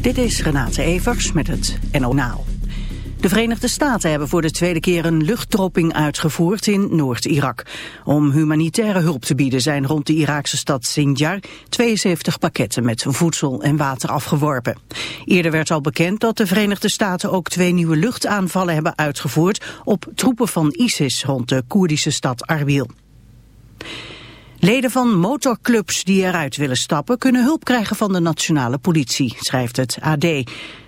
Dit is Renate Evers met het NO Naal. De Verenigde Staten hebben voor de tweede keer een luchtdropping uitgevoerd in Noord-Irak. Om humanitaire hulp te bieden zijn rond de Iraakse stad Sinjar 72 pakketten met voedsel en water afgeworpen. Eerder werd al bekend dat de Verenigde Staten ook twee nieuwe luchtaanvallen hebben uitgevoerd op troepen van ISIS rond de Koerdische stad Arbil. Leden van motorclubs die eruit willen stappen kunnen hulp krijgen van de nationale politie, schrijft het AD.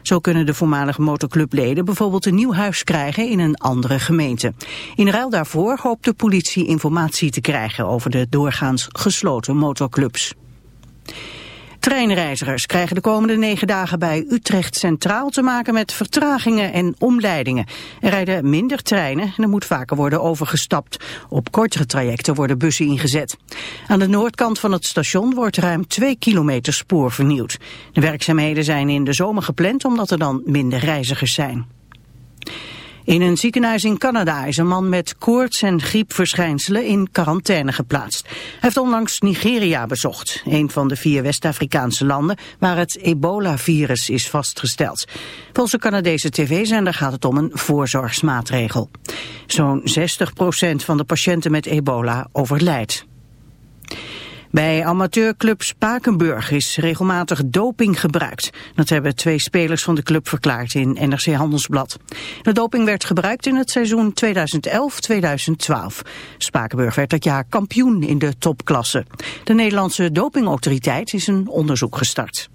Zo kunnen de voormalige motorclubleden bijvoorbeeld een nieuw huis krijgen in een andere gemeente. In ruil daarvoor hoopt de politie informatie te krijgen over de doorgaans gesloten motorclubs. Treinreizigers krijgen de komende negen dagen bij Utrecht Centraal te maken met vertragingen en omleidingen. Er rijden minder treinen en er moet vaker worden overgestapt. Op kortere trajecten worden bussen ingezet. Aan de noordkant van het station wordt ruim twee kilometer spoor vernieuwd. De werkzaamheden zijn in de zomer gepland omdat er dan minder reizigers zijn. In een ziekenhuis in Canada is een man met koorts en griepverschijnselen in quarantaine geplaatst. Hij heeft onlangs Nigeria bezocht, een van de vier West-Afrikaanse landen waar het ebola-virus is vastgesteld. Volgens de Canadese tv-zender gaat het om een voorzorgsmaatregel. Zo'n 60% van de patiënten met ebola overlijdt. Bij amateurclub Spakenburg is regelmatig doping gebruikt. Dat hebben twee spelers van de club verklaard in NRC Handelsblad. De doping werd gebruikt in het seizoen 2011-2012. Spakenburg werd dat jaar kampioen in de topklasse. De Nederlandse dopingautoriteit is een onderzoek gestart.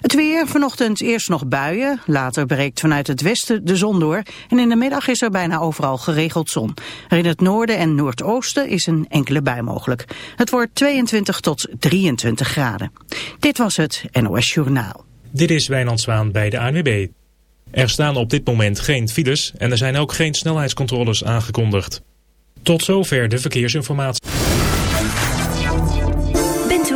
Het weer, vanochtend eerst nog buien, later breekt vanuit het westen de zon door en in de middag is er bijna overal geregeld zon. Er in het noorden en noordoosten is een enkele bui mogelijk. Het wordt 22 tot 23 graden. Dit was het NOS Journaal. Dit is Wijnand Zwaan bij de ANWB. Er staan op dit moment geen files en er zijn ook geen snelheidscontroles aangekondigd. Tot zover de verkeersinformatie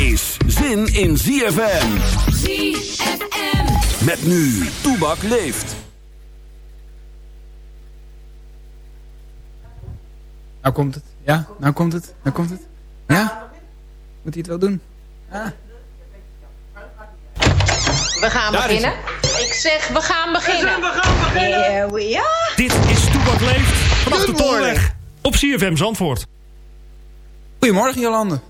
Is zin in ZFM. ZFM. Met nu, Toebak leeft. Nou komt het. Ja, nou komt het. Nou komt het. Ja? Moet hij het wel doen? Ja. We gaan beginnen. Ik zeg, we gaan beginnen. We gaan beginnen. We- ja. Dit is Toebak leeft vanaf de Tolweg op CFM Zandvoort. Goedemorgen Jolande.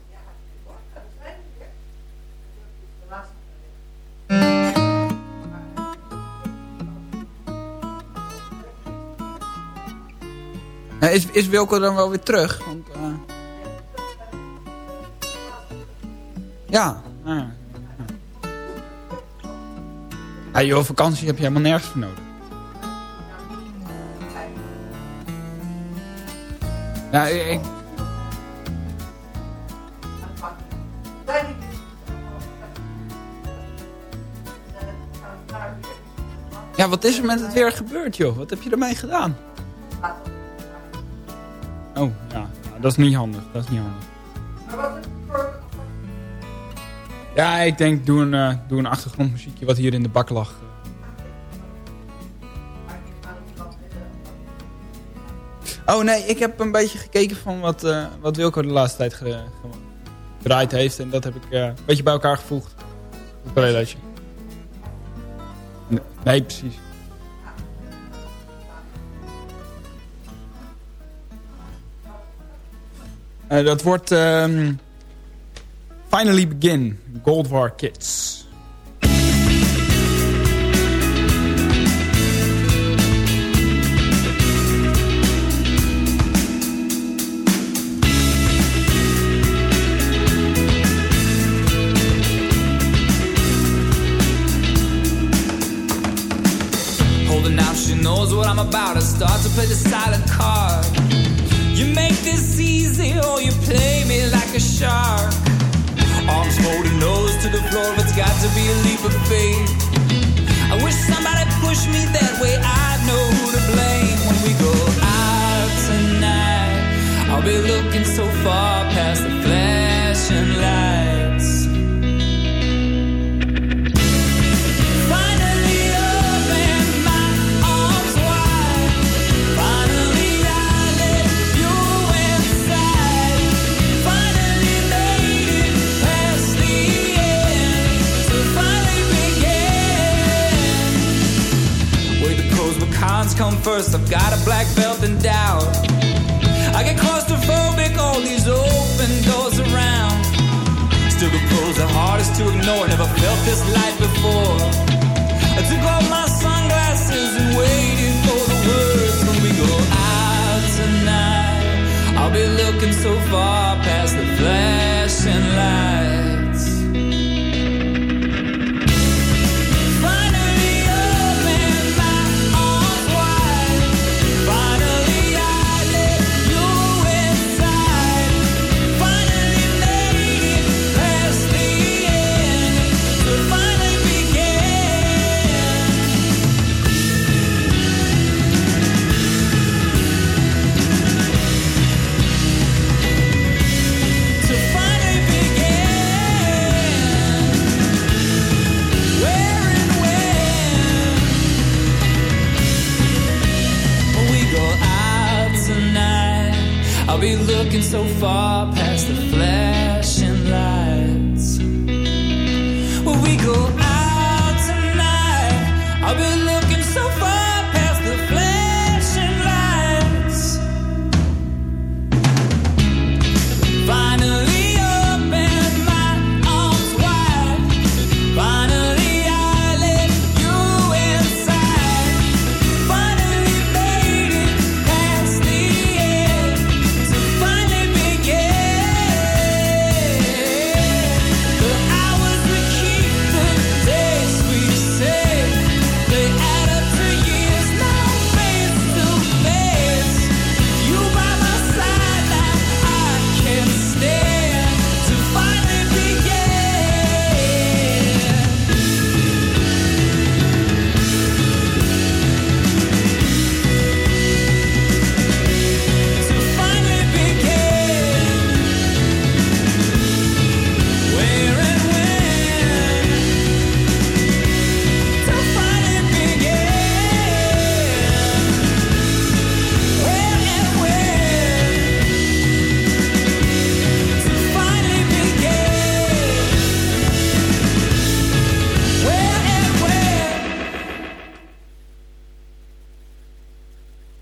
Nou, is, is Wilco dan wel weer terug? Want, uh... Ja. Ja, joh, vakantie heb je helemaal nergens voor nodig. Ja, ik... Ja, wat is er met het weer gebeurd, joh? Wat heb je ermee gedaan? Oh, ja. Dat is niet handig. Dat is niet handig. Ja, ik denk, doe een, doe een achtergrondmuziekje wat hier in de bak lag. Oh nee, ik heb een beetje gekeken van wat, uh, wat Wilco de laatste tijd ge gedraaid heeft. En dat heb ik uh, een beetje bij elkaar gevoegd. Een nee, precies. Uh, dat wordt um, Finally Begin, Gold War Kids. knows what I'm about. I start to play the silent card. Shark. Arms holding nose to the floor, it's got to be a leap of faith. I wish somebody pushed me that way. I'd know who to blame when we go out tonight. I'll be looking so far past the flashing lights. Come first. I've got a black belt in doubt. I get claustrophobic, all these open doors around. Still, the pros are hardest to ignore. Never felt this light before. I took off my sunglasses and waited for the words when we go out tonight. I'll be looking so far past the flashing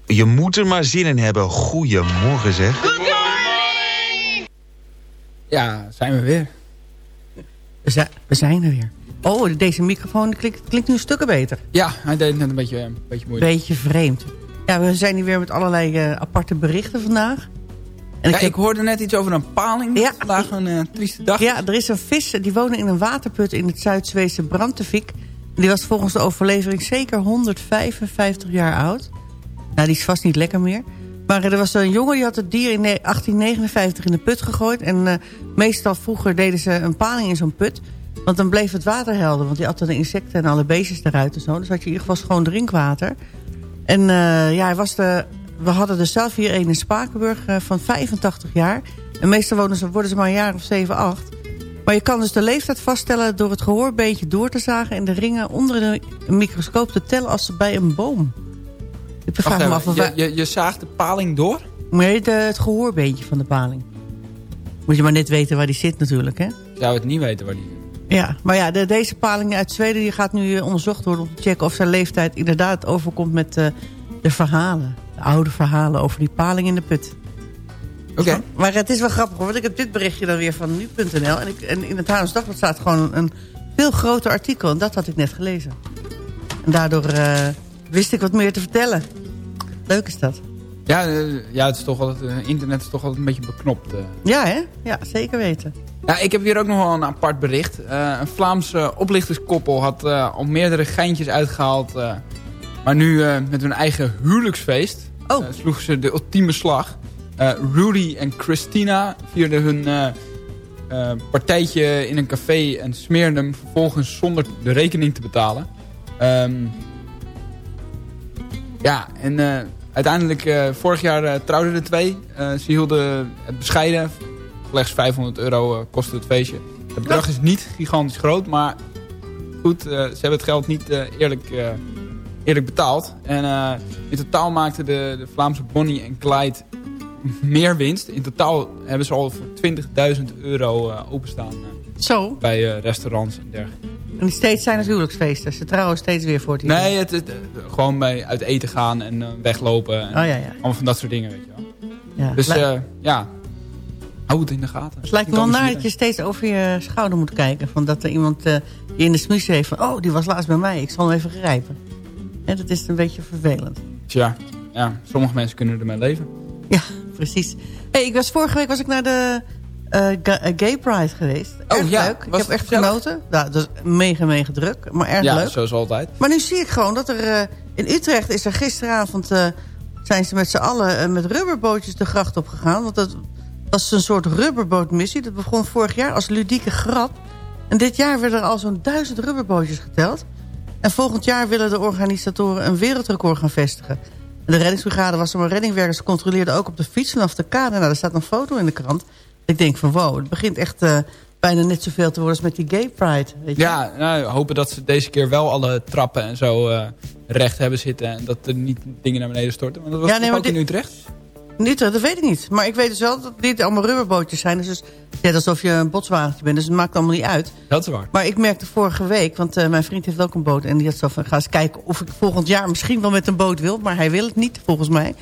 Je moet er maar zin in hebben. Goedemorgen zeg. Ja, zijn we weer. We zijn, we zijn er weer. Oh, deze microfoon klinkt, klinkt nu stukken beter. Ja, hij deed net een beetje, een beetje moeilijk. Beetje vreemd. Ja, we zijn hier weer met allerlei eh, aparte berichten vandaag. En Ja, heb- ik hoorde net iets over een paling. Ja. Vandaag een eh, trieste dag. Ja, er is een vis, die woonde in een waterput in het Zuid-Zweedse Brantevik. Die was volgens de overlevering zeker 155 jaar oud. Nou, die is vast niet lekker meer. Maar er was een jongen die had het dier in 1859 in de put gegooid. En eh, meestal vroeger deden ze een paling in zo'n put. Want dan bleef het water helder. Want die dan de insecten en alle beestjes eruit en zo. Dus had je in ieder geval schoon drinkwater. En uh, ja, hij was de, we hadden er zelf hier een in Spakenburg van 85 jaar. En meestal wonen ze, worden ze maar een jaar of 7, 8. Maar je kan dus de leeftijd vaststellen door het gehoorbeentje door te zagen... en de ringen onder de microscoop te tellen als ze bij een boom. Ik vraag me af of je, je, je zaagt de paling door? Nee, de, het gehoorbeentje van de paling. Moet je maar net weten waar die zit natuurlijk, hè? Ik zou het niet weten waar die zit. Ja, maar ja, de, deze paling uit Zweden die gaat nu onderzocht worden... om te checken of zijn leeftijd inderdaad overkomt met uh, de verhalen. De oude verhalen over die paling in de put. Oké. Maar het is wel grappig, want ik heb dit berichtje dan weer van nu.nl... En, en in het Haarlems Dagblad staat gewoon een veel groter artikel... en dat had ik net gelezen. En daardoor uh, wist ik wat meer te vertellen. Leuk is dat. Ja, uh, ja het is toch altijd, internet is toch altijd een beetje beknopt. Ja, hè? Ja, zeker weten. Ja, ik heb hier ook nog wel een apart bericht. Uh, een Vlaamse oplichterskoppel had uh, al meerdere geintjes uitgehaald. Uh, maar nu met hun eigen huwelijksfeest oh. sloegen ze de ultieme slag. Rudy en Christina vierden hun partijtje in een café en smeerden hem vervolgens zonder de rekening te betalen. Um, ja, en uiteindelijk vorig jaar trouwden de twee. ze hielden het bescheiden slechts 500 euro kostte het feestje. Het bedrag is niet gigantisch groot, maar goed, ze hebben het geld niet eerlijk, eerlijk betaald. En in totaal maakten de, de Vlaamse Bonnie en Clyde meer winst. In totaal hebben ze al voor 20.000 euro openstaan Zo. bij restaurants en dergelijke. En steeds zijn het huwelijksfeesten. Ze trouwen steeds weer voor het Nee, het, het, gewoon bij uit eten gaan en weglopen. En oh, ja, ja. Allemaal van dat soort dingen, weet je wel. Ja. Dus ja, Hou het in de gaten. Het lijkt me wel naar dat je steeds over je schouder moet kijken. Van dat er iemand uh, die in de smies heeft van... oh, die was laatst bij mij, ik zal hem even grijpen. En dat is een beetje vervelend. Tja, ja, sommige mensen kunnen ermee leven. Ja, precies. Hey, ik was, vorige week was ik naar de uh, Gay Pride geweest. Oh erg ja, leuk. Ik heb echt genoten. Ja, dat is mega, mega druk, maar erg ja, leuk. Ja, zoals altijd. Maar nu zie ik gewoon dat er... Uh, in Utrecht is er gisteravond... zijn ze met z'n allen met rubberbootjes de gracht op gegaan. Want dat is een soort rubberbootmissie. Dat begon vorig jaar als ludieke grap. En dit jaar werden er al zo'n duizend rubberbootjes geteld. En volgend jaar willen de organisatoren een wereldrecord gaan vestigen. de reddingsbrigade was er maar reddingwerkers controleerden ook op de fiets vanaf de kade. Nou, er staat een foto in de krant. Ik denk van wow, het begint echt uh, bijna net zoveel te worden als met die gay pride. Weet je? Ja, nou, hopen dat ze deze keer wel alle trappen en zo uh, recht hebben zitten. En dat er niet dingen naar beneden storten. Want dat was ja, nee, ook in Utrecht. Niet, dat weet ik niet. Maar ik weet dus wel dat dit allemaal rubberbootjes zijn. Dus, dus net alsof je een botswagentje bent. Dus het maakt allemaal niet uit. Dat is waar. Maar ik merkte vorige week, want uh, mijn vriend heeft ook een boot. En die had zo van, ga eens kijken of ik volgend jaar misschien wel met een boot wil. Maar hij wil het niet, volgens mij.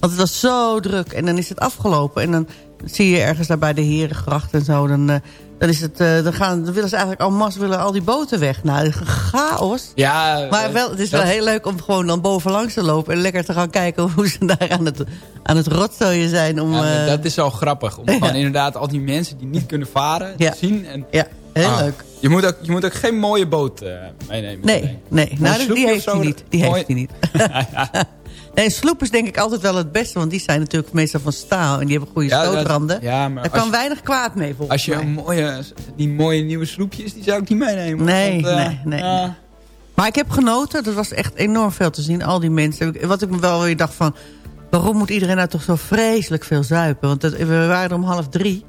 Want het was zo druk. En dan is het afgelopen. En dan zie je ergens daar bij de Herengracht en zo. Dan, uh, dan, is het, uh, dan, gaan, dan willen ze eigenlijk al mas willen al die boten weg. Nou, chaos. Ja, maar wel, het is wel heel leuk om gewoon dan bovenlangs te lopen... en lekker te gaan kijken hoe ze daar aan het, aan het rotzooien zijn. Om, ja, dat is wel grappig. Om ja. inderdaad al die mensen die niet kunnen varen te zien. En, ja, heel ah, leuk. Je moet, ook, je moet ook geen mooie boot meenemen. Nee, nee. nee. Nou, die heeft hij niet. Die heeft hij niet. Nee, sloep is denk ik altijd wel het beste. Want die zijn natuurlijk meestal van staal. En die hebben goede ja, stootranden. Ja, maar Daar kan weinig kwaad mee volgens Als je mij. een mooie, die mooie nieuwe sloepjes, die zou ik niet meenemen. Nee, want, uh, nee, nee. Uh, maar ik heb genoten. Er was echt enorm veel te zien. Al die mensen. Wat ik me wel weer dacht van... Waarom moet iedereen nou toch zo vreselijk veel zuipen? Want dat, we waren er om half drie.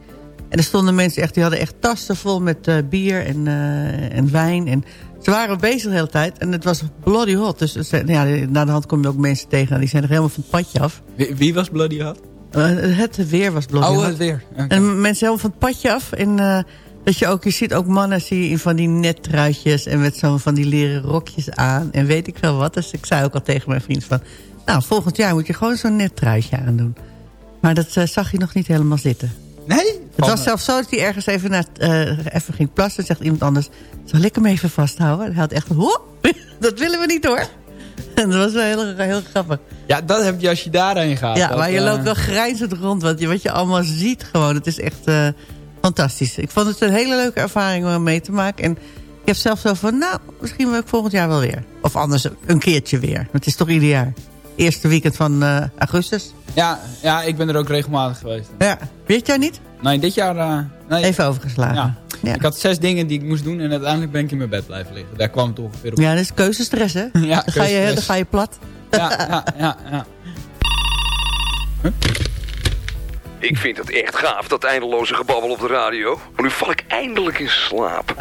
En er stonden mensen echt... Die hadden echt tassen vol met uh, bier en, uh, en wijn. En ze waren bezig de hele tijd en het was bloody hot. Dus ja, na de hand kom je ook mensen tegen en die zijn er helemaal van het padje af. Wie, wie was bloody hot? Uh, het weer was bloody oh, hot. het weer. Okay. En mensen helemaal van het padje af. En uh, dat je ook, je ziet ook mannen zie je in van die nettruitjes en met zo'n van die leren rokjes aan. En weet ik wel wat. Dus ik zei ook al tegen mijn vriend van, nou volgend jaar moet je gewoon zo'n nettruitje aandoen. Maar dat uh, zag je nog niet helemaal zitten. Nee? Het was zelfs zo dat hij ergens even, naar, uh, even ging plassen. Zegt iemand anders, zal ik hem even vasthouden? Hij had echt, dat willen we niet hoor. En dat was wel heel, heel grappig. Ja, dat heb je als je daarheen gaat. Ja, dat, maar je uh... loopt wel grijnzend rond. Want je, wat je allemaal ziet gewoon, het is echt uh, fantastisch. Ik vond het een hele leuke ervaring om mee te maken. En ik heb zelf zo van, nou, misschien wil ik volgend jaar wel weer. Of anders een keertje weer. Het is toch ieder jaar eerste weekend van eh, augustus. Ja, ja, ik ben er ook regelmatig geweest. Ja, weet jij niet? Nee, dit jaar... Eh, nee. Even overgeslagen. Ja. Ik had zes dingen die ik moest doen en uiteindelijk ben ik in mijn bed blijven liggen. Daar kwam het ongeveer op. Ja, dat is keuzestress, hè? ja, dan, Ga je, dan ga je plat. ja, ja, ja. ja. Ik vind het echt gaaf, dat eindeloze gebabbel op de radio. Maar nu val ik eindelijk in slaap.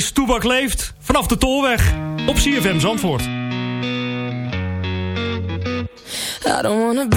is Toebak Leeft vanaf de Tolweg op CFM Zandvoort. I don't wanna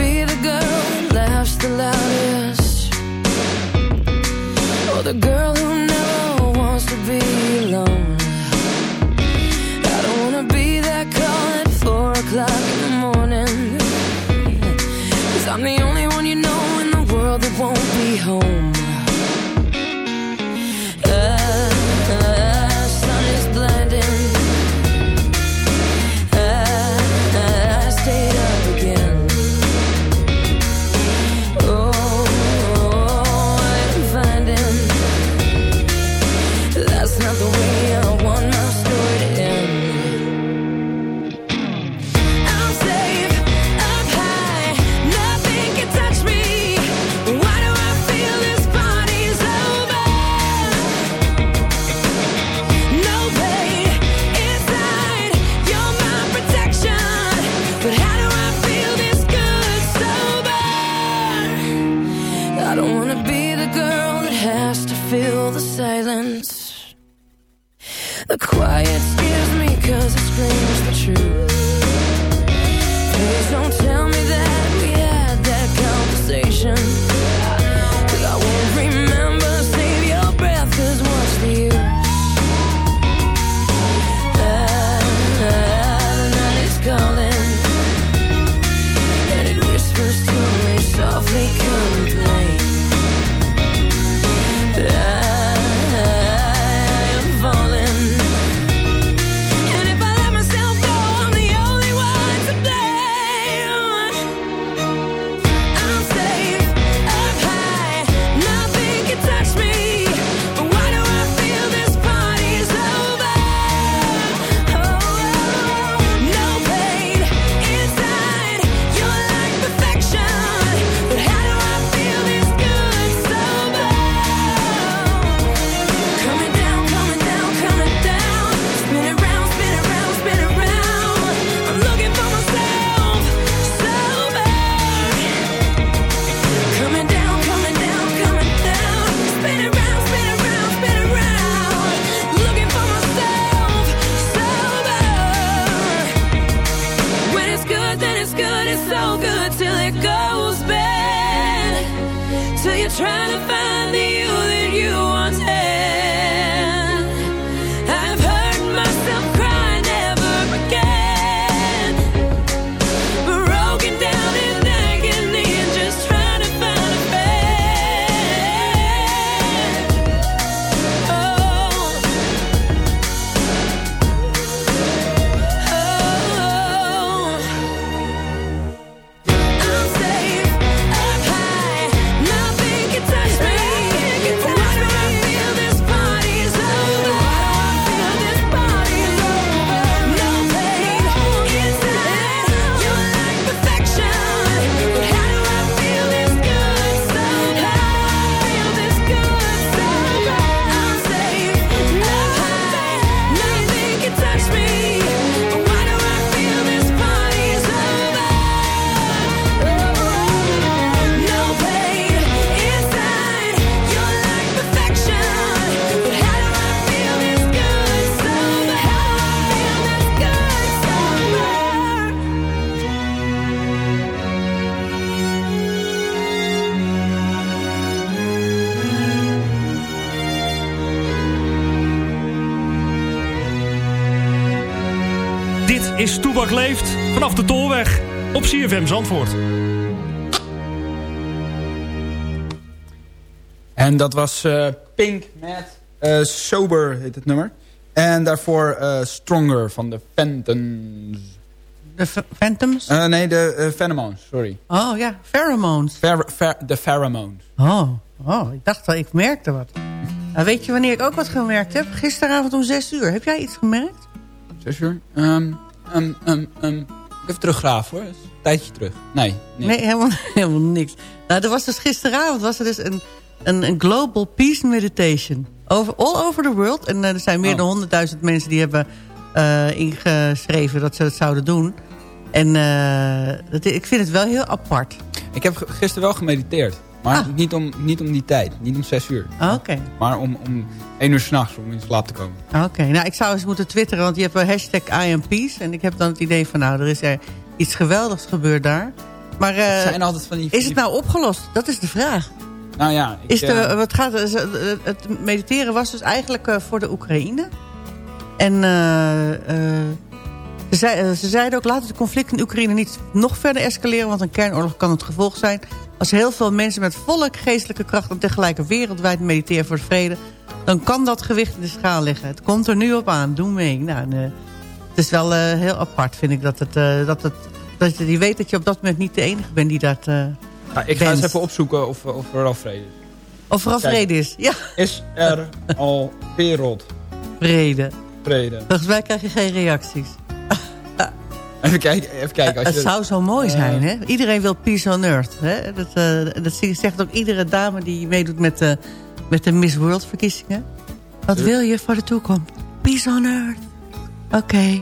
vanaf de Tolweg op CFM Zandvoort. En dat was eh, Pink met eh, Sober, heet het nummer. En daarvoor eh, Stronger van de Phantoms. De Phantoms? nee, de uh, Pheromones, sorry. Oh ja, pheromones. Fer fer de Pheromones. Oh, oh, ik dacht al, ik merkte wat. Nou, weet je wanneer ik ook wat gemerkt heb? Gisteravond om 6 uur. Heb jij iets gemerkt? Zes uur? Um, um, um, um. Even teruggraven hoor. Een tijdje terug. Nee. niks. Nee, helemaal, helemaal niks. Nou, er was dus gisteravond was er dus een, een, een Global Peace Meditation. Over, all over the world. En eh, er zijn meer Oh. dan 100.000 mensen die hebben eh, ingeschreven dat ze het zouden doen. En eh, dat, ik vind het wel heel apart. Ik heb gisteren wel gemediteerd. Maar niet, om, niet om die tijd. Niet om zes uur. Ah, Oké. Maar om, om één uur s'nachts om in slaap te komen. Oké, nou ik zou eens moeten twitteren, want je hebt een hashtag I am peace. En ik heb dan het idee van, nou, er is er iets geweldigs gebeurd daar. Maar eh, zijn altijd van die... is het nou opgelost? Dat is de vraag. Nou ja, ik, Is de, eh, wat gaat, eh, het mediteren was dus eigenlijk voor de Oekraïne. En ze, ze zeiden ook, laat het conflict in Oekraïne niet nog verder escaleren... want een kernoorlog kan het gevolg zijn. Als heel veel mensen met volle geestelijke kracht... en tegelijk wereldwijd mediteren voor de vrede... dan kan dat gewicht in de schaal liggen. Het komt er nu op aan, doe mee. Nou, en, eh, het is wel eh, heel apart, vind ik, dat, het, eh, dat, het, dat je die weet dat je op dat moment niet de enige bent die dat... ja, ik ga eens even opzoeken of, of er al vrede is. Of vooral Kijk. vrede is. Ja, Is er al wereldvrede? vrede. Volgens mij krijg je geen reacties. Even kijken. Even kijken als het je, zou zo mooi Eh, zijn, hè? Iedereen wil peace on earth. Hè? Dat, eh, dat zegt ook iedere dame die meedoet met de, met de Miss World verkiezingen. Wat wil je voor de toekomst? Peace on earth. Oké.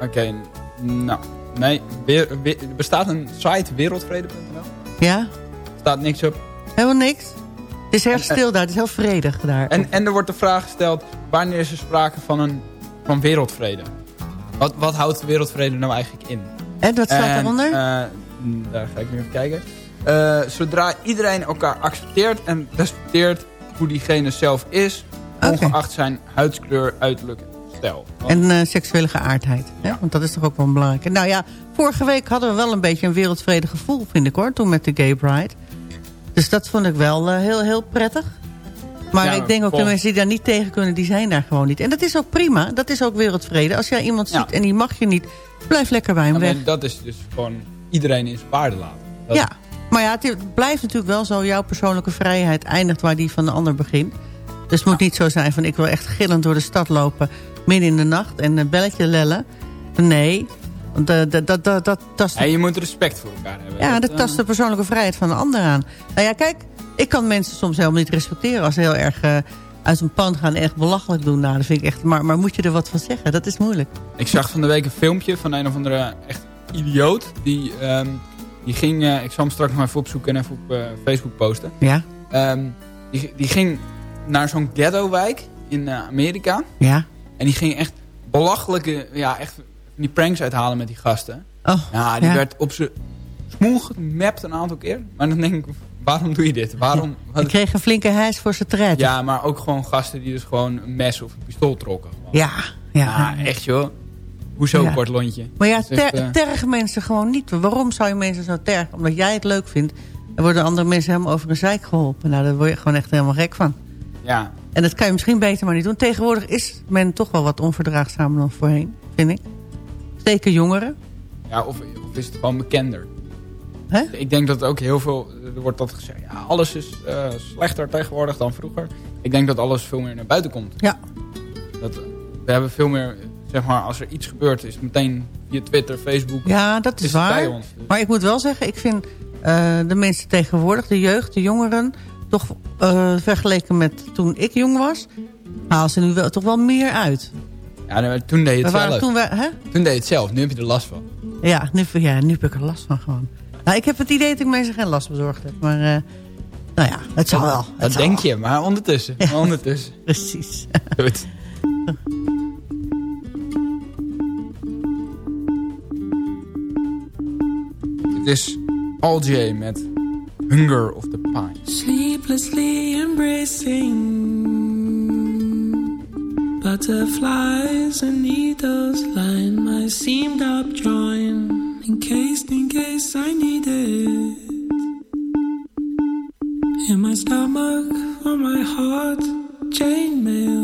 Oké, nou. Nee, weer, weer- er bestaat een site wereldvrede.nl. Ja? Er staat niks op. Helemaal niks? Het is heel stil daar. Het is heel vredig daar. En, en er wordt de vraag gesteld, wanneer is er sprake van, een, van wereldvrede? Wat, wat houdt wereldvrede nou eigenlijk in? En wat staat daaronder? eh, mm, daar ga ik nu even kijken. Eh, zodra iedereen elkaar accepteert en respecteert hoe diegene zelf is... ongeacht zijn huidskleur, uiterlijk stijl. En eh, seksuele geaardheid. Hè? Want dat is toch ook wel belangrijk. Nou ja, vorige week hadden we wel een beetje een wereldvrede gevoel, vind ik hoor. Toen met de Gay Pride. Dus dat vond ik wel heel, heel prettig. Maar Ja, ik denk ook de vol- mensen die daar niet tegen kunnen, die zijn daar gewoon niet. En dat is ook prima. Dat is ook wereldvrede. Als jij iemand ziet en die mag je niet, blijf lekker bij hem weg. Dat is dus gewoon iedereen in zijn waarde laten. Dat- Ja, maar ja, het blijft natuurlijk wel zo. Jouw persoonlijke vrijheid eindigt waar die van de ander begint. Dus het moet niet zo zijn van ik wil echt gillend door de stad lopen... midden in de nacht en een belletje lellen. Nee, eh, dat, dat, dat, dat tast, En je moet respect voor elkaar hebben. ja, Dat, dat tast de persoonlijke vrijheid van de ander aan. Nou ja, kijk, ik kan mensen soms helemaal niet respecteren... als ze heel erg eh, uit hun pan gaan echt belachelijk doen. Nou, dat vind ik echt... Maar, maar moet je er wat van zeggen? Dat is moeilijk. Ik zag van de week een filmpje van een of andere echt idioot. Die, ehm, die ging, eh, ik zal hem straks nog even opzoeken en even op eh, Facebook posten. Ja, Ehm, die, die ging naar zo'n ghetto-wijk in Amerika. ja. En die ging echt belachelijke, ja, echt die pranks uithalen met die gasten. Oh, Ja, die ja. werd op zijn smoel gemapt een aantal keer. Maar dan denk ik, waarom doe je dit? Waarom? Ik kreeg een flinke hijs voor zijn tred. Ja, maar ook gewoon gasten die dus gewoon een mes of een pistool trokken. Ja, ja. Ah, echt joh. Hoezo Ja. kort lontje? Maar ja, echt, ter, eh, tergen mensen gewoon niet. Waarom zou je mensen zo tergen? Omdat jij het leuk vindt. En worden andere mensen helemaal over een zijk geholpen. Nou, daar word je gewoon echt helemaal gek van. Ja, En dat kan je misschien beter maar niet doen. Tegenwoordig is men toch wel wat onverdraagzamer dan voorheen, vind ik. Zeker jongeren. ja of, of is het gewoon bekender? Hè? Ik denk dat ook heel veel... Er wordt dat gezegd, ja, alles is eh, slechter tegenwoordig dan vroeger. Ik denk dat alles veel meer naar buiten komt. Ja. Dat, we hebben veel meer, zeg maar, als er iets gebeurt... is het meteen via Twitter, Facebook... Ja, dat is, is het bij waar. ons. Maar ik moet wel zeggen, ik vind eh, de mensen tegenwoordig, de jeugd, de jongeren... toch eh, vergeleken met toen ik jong was... halen ze nu wel, toch wel meer uit. Ja, toen deed je het zelf. toen, we, hè? Toen deed je het zelf, nu heb je er last van. Ja, nu, ja, nu heb ik er last van gewoon. Nou, ik heb het idee dat ik mensen geen last bezorgd heb. Maar eh, nou ja, het zal wel. Het Dat zal denk wel. je, maar ondertussen. Maar ondertussen. Precies. Goed. Dit is Al J met Hunger of the Pine. Sleeplessly embracing butterflies and needles line my seamed up joint, encased in case I need it. In my stomach, on my heart, chainmail,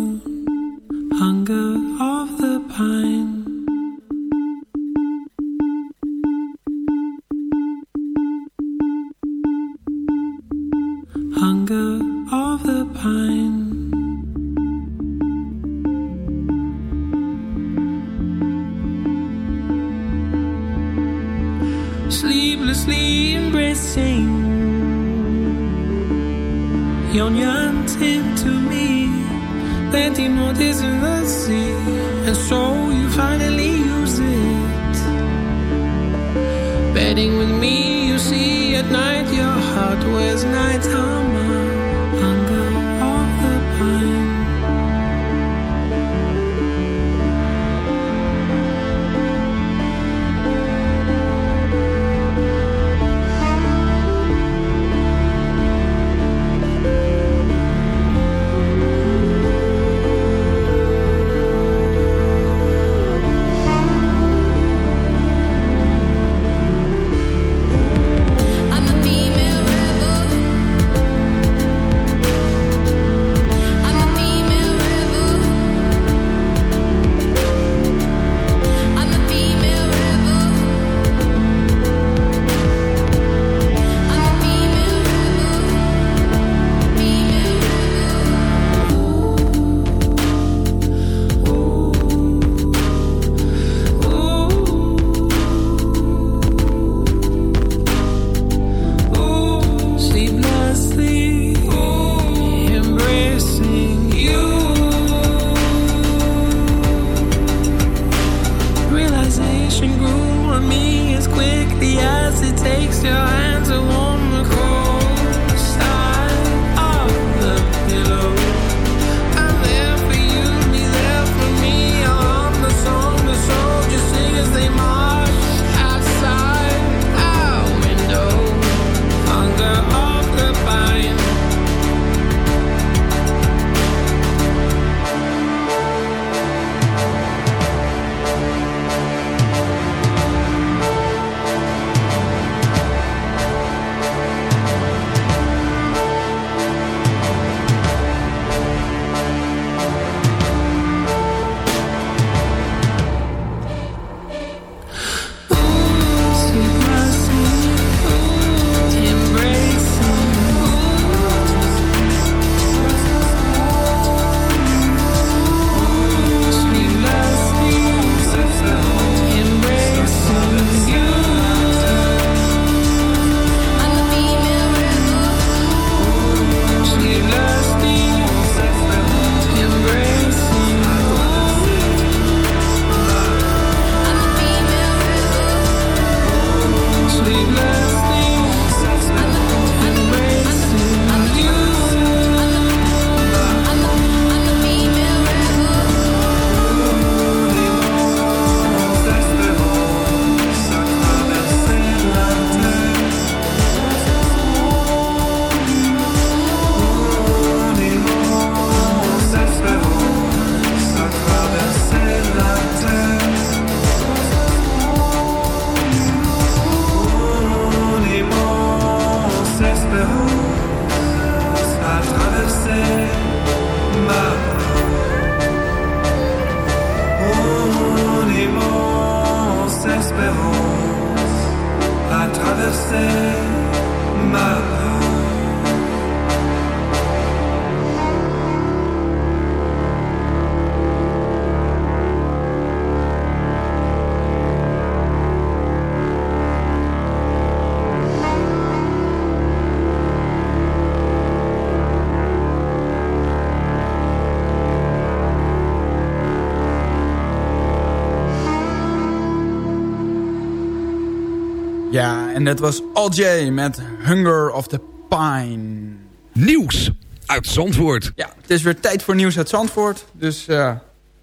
dat was Al J met Hunger of the Pine. Nieuws uit Zandvoort. Ja, het is weer tijd voor nieuws uit Zandvoort. Dus, uh,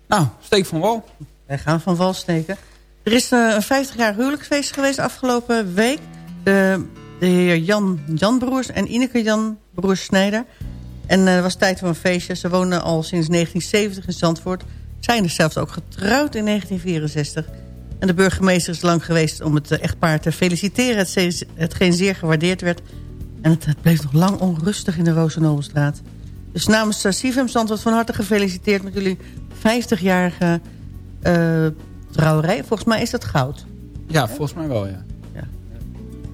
nou, steek van wal. Wij gaan van wal steken. Er is uh, een 50 jaar huwelijksfeest geweest afgelopen week. De, de heer Jan, Jan Broers en Ineke Jan Broers Snijder. En uh, het was tijd voor een feestje. Ze wonen al sinds 1970 in Zandvoort. Zijn er zelfs ook getrouwd in 1964. En de burgemeester is lang geweest om het echtpaar te feliciteren. Hetgeen zeer gewaardeerd werd. En het, het bleef nog lang onrustig in de Rozenobelstraat. Dus namens uh, CFM Zandvoort van harte gefeliciteerd met jullie 50-jarige uh, trouwerij. Volgens mij is dat goud. Ja, volgens mij wel, ja. ja.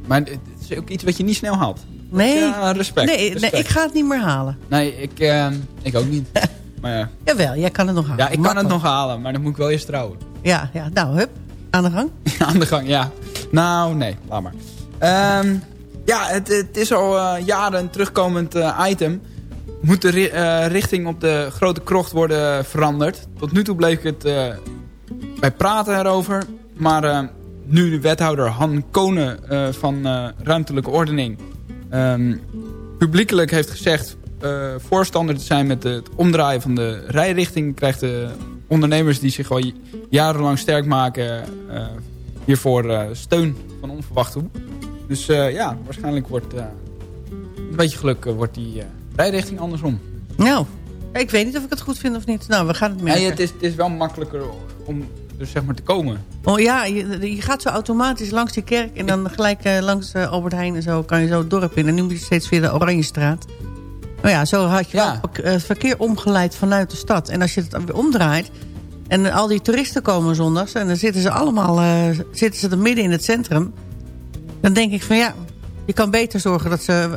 Maar het is ook iets wat je niet snel haalt. Nee, ja, respect, nee, respect. nee, ik ga het niet meer halen. Nee, ik, uh, ik ook niet. maar ja. Jawel, jij kan het nog halen. Ja, ik kan het nog halen, maar dan moet ik wel eerst trouwen. Ja, ja nou, hup. Aan de gang? Aan de gang, ja. Nou, nee, laat maar. Um, ja, het, het, is al uh, jaren een terugkomend uh, item. Moet de uh, richting op de grote krocht worden veranderd. Tot nu toe bleef het bij praten erover. Maar nu de wethouder Han Konen van Ruimtelijke Ordening... Um, publiekelijk heeft gezegd voorstander te zijn met het omdraaien van de rijrichting... krijgt de ondernemers die zich al jarenlang sterk maken... hiervoor steun van onverwacht toe. Dus uh, ja, waarschijnlijk wordt een beetje geluk wordt die rijrichting andersom. Nou, ik weet niet of ik het goed vind of niet. Nou, we gaan het merken. Nee, het, is, het is wel makkelijker om dus zeg maar te komen. Oh ja, je, je gaat zo automatisch langs die kerk en dan gelijk langs Albert Heijn en zo kan je zo het dorp in. En nu moet je steeds via de Oranjestraat. Nou ja, zo had je ja. het verkeer omgeleid vanuit de stad. En als je het omdraait en al die toeristen komen zondags en dan zitten ze allemaal zitten ze er midden in het centrum dan denk ik van ja, je kan beter zorgen dat ze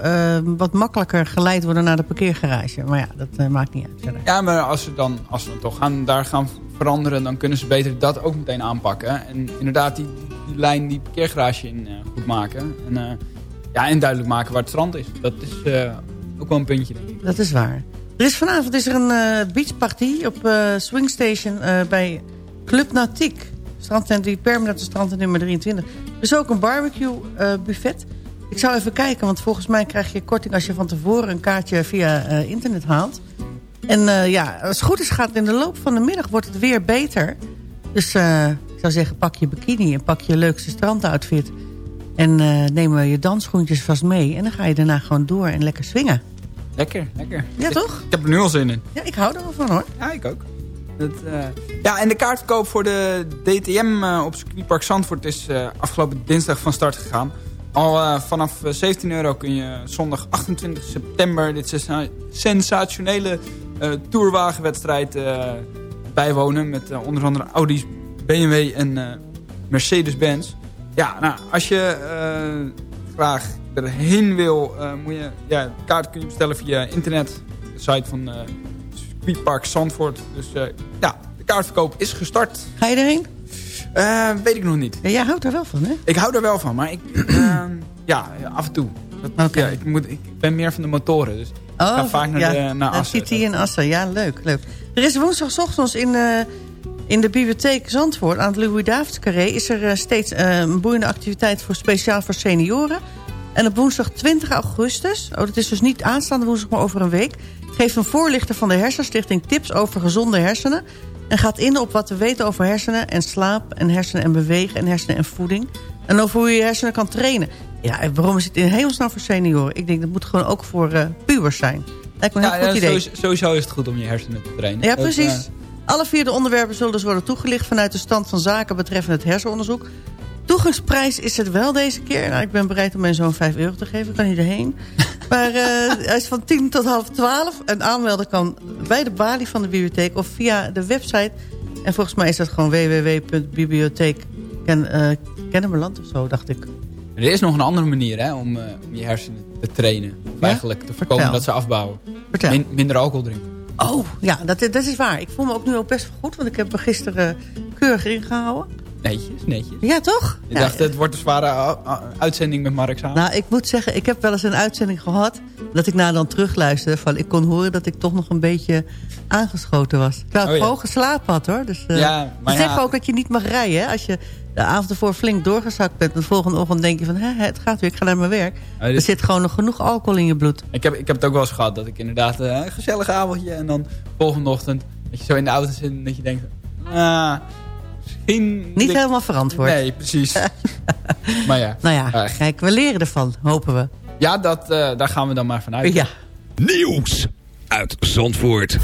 uh, wat makkelijker geleid worden naar de parkeergarage. Maar ja, dat uh, maakt niet uit verder. Ja, maar als ze dan als we toch gaan, daar gaan veranderen, dan kunnen ze beter dat ook meteen aanpakken. En inderdaad die, die lijn, die parkeergarage in goed maken. En, ja, en duidelijk maken waar het strand is. Dat is Dat is waar. Er is vanavond is er een beachparty op Swing Station bij Club Nautiek. Strandtent, die permanente strandtent nummer 23. Er is ook een barbecue uh, buffet. Ik zou even kijken, want volgens mij krijg je korting... als je van tevoren een kaartje via uh, internet haalt. En uh, ja, als het goed is gaat in de loop van de middag wordt het weer beter. Dus ik zou zeggen, pak je bikini en pak je leukste strandoutfit. En neem je dansschoentjes vast mee. En dan ga je daarna gewoon door en lekker swingen. Lekker, lekker. Ja, toch? Ik, ik heb er nu al zin in. Ja, ik hou er wel van hoor. Ja, ik ook. Het, uh, ja, en de kaartverkoop voor de DTM uh, op circuitpark Zandvoort is uh, afgelopen dinsdag van start gegaan. Al vanaf 17 euro kun je zondag 28 september dit sensationele tourwagenwedstrijd bijwonen. Met onder andere Audi's, BMW en Mercedes-Benz. Ja, nou, als je graag erheen wil, moet je, ja, de kaart kun je bestellen via internet. De site van Park Zandvoort. Dus uh, ja, de kaartverkoop is gestart. Ga je erheen? Uh, weet ik nog niet. Ja, jij houdt er wel van, hè? Ik hou er wel van, maar ik, uh, ja, af en toe. Dat, okay. ja, ik, moet, ik ben meer van de motoren, dus oh, ik ga vaak naar, ja, de, naar Assen. City in Assen, ja, leuk, leuk. Er is woensdagochtends in, uh, in de bibliotheek Zandvoort... aan het Louis Davids Carré... is er steeds een boeiende activiteit voor speciaal voor senioren. En op woensdag 20 augustus... oh, dat is dus niet aanstaande woensdag, maar over een week geeft een voorlichter van de Hersenstichting tips over gezonde hersenen... en gaat in op wat we weten over hersenen en slaap en hersenen en bewegen... en hersenen en voeding. En over hoe je hersenen kan trainen. Ja, en waarom is het in hemelsnaam voor senioren? Ik denk dat moet gewoon ook voor uh, pubers zijn. Lijkt me een ja, heel goed idee. Sowieso, sowieso is het goed om je hersenen te trainen. Ja, precies. Uh... Alle vier de onderwerpen zullen dus worden toegelicht... vanuit de stand van zaken betreffende het hersenonderzoek. Toegangsprijs is het wel deze keer. Nou, ik ben bereid om mijn zoon 5 euro te geven. Ik kan niet erheen. Maar uh, hij is van 10 tot half 12. En aanmelden kan bij de balie van de bibliotheek of via de website. En volgens mij is dat gewoon www.bibliotheekkennemerland of zo, dacht ik. Er is nog een andere manier hè, om, uh, om je hersenen te trainen. Ja? eigenlijk te voorkomen Vertel. dat ze afbouwen. Min, minder alcohol drinken. Oh, ja, dat, dat is waar. Ik voel me ook nu al best wel goed. Want ik heb me gisteren keurig ingehouden. Netjes, netjes. Ja, toch? Ik Ja, dacht, het wordt een zware uh, uh, uitzending met Mark samen. Nou, ik moet zeggen, ik heb wel eens een uitzending gehad... dat ik na dan terugluisterde van... ik kon horen dat ik toch nog een beetje aangeschoten was. Terwijl ik Oh, ja. gewoon geslapen had, hoor. Dus, eh, Ja, maar ze zeggen ook dat je niet mag rijden, hè? Als je de avond ervoor flink doorgezakt bent... de volgende ochtend denk je van, hè, het gaat weer, ik ga naar mijn werk. Oh, Er zit gewoon nog genoeg alcohol in je bloed. Ik heb, ik heb het ook wel eens gehad dat ik inderdaad eh, een gezellig avondje... en dan volgende ochtend dat je zo in de auto zit en dat je denkt... Ah, misschien... Niet helemaal verantwoord. Nee, precies. maar ja. Nou ja, kijk, we leren ervan, hopen we. ja, dat, eh, daar gaan we dan maar vanuit. Ja. Nieuws uit Zandvoort.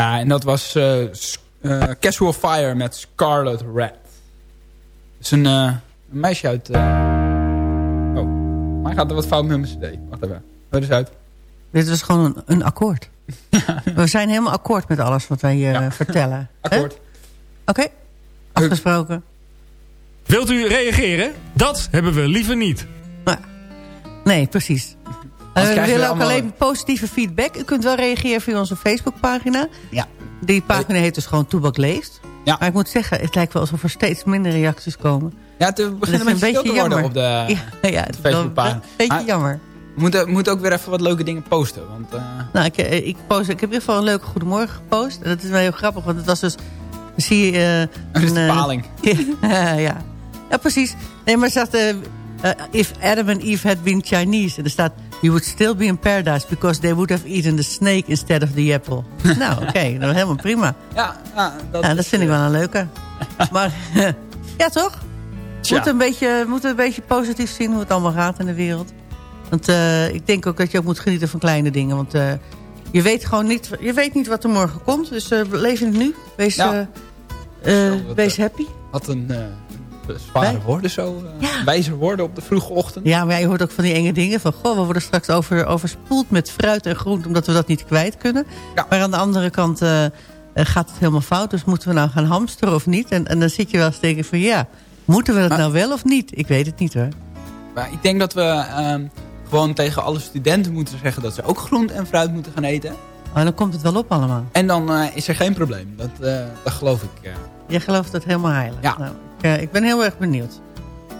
Ja, en dat was eh, eh, Casual Fire met Scarlet Red. Het is een, eh, een meisje uit... Oh, maar gaat er wat fout met mijn cd. Wacht even. Hör eens uit. Dit was gewoon een, een akkoord. We zijn helemaal akkoord met alles wat wij eh, vertellen. Akkoord. Oké, afgesproken. Wilt u reageren? Dat hebben we liever niet. Nee, precies. Eh, we willen ook allemaal- alleen positieve feedback. U kunt wel reageren via onze Facebookpagina. Ja. Die pagina heet dus gewoon Toebak Leest. Ja. Maar ik moet zeggen, het lijkt wel alsof er steeds minder reacties komen. Ja, het begint een beetje, te worden op de, Ja, ja, wel Facebookpagina. een beetje jammer. We moeten, moeten ook weer even wat leuke dingen posten. Want, eh, Nou, ik, eh, ik, post, ik heb in ieder geval een leuke goedemorgen gepost. En dat is wel heel grappig, want het was dus... Zie je... eh, de een, eh, paling. ja, ja. ja, precies. Nee, maar er staat... eh, eh, if Adam and Eve had been Chinese. En er staat... You would still be in paradise because they would have eaten the snake instead of the apple. nou, oké. dat is helemaal prima. Ja, dat, Ja, dat vind ik eh, wel een leuke. maar ja, toch? We Tja. moeten een, beetje, we moeten een beetje positief zien hoe het allemaal gaat in de wereld. Want eh, ik denk ook dat je ook moet genieten van kleine dingen. Want eh, je weet gewoon niet, je weet niet wat er morgen komt. Dus eh leef in het nu. Wees, Ja. wees happy. Wat een zware Wij- woorden zo. eh, Wijze woorden op de vroege ochtend. Ja, maar ja, je hoort ook van die enge dingen. Van, goh, we worden straks over, overspoeld met fruit en groente... omdat we dat niet kwijt kunnen. Maar aan de andere kant eh, eh, gaat het helemaal fout. Dus moeten we nou gaan hamsteren of niet? En, en dan zit je wel eens denken van... ja, moeten we dat nou wel of niet? Ik weet het niet hoor. Maar ik denk dat we ehm, gewoon tegen alle studenten moeten zeggen... dat ze ook groente en fruit moeten gaan eten. Maar dan komt het wel op allemaal. En dan is er geen probleem. Dat, dat geloof ik. Jij gelooft dat helemaal heilig. Ja. Nou, ik, eh, ik ben heel erg benieuwd.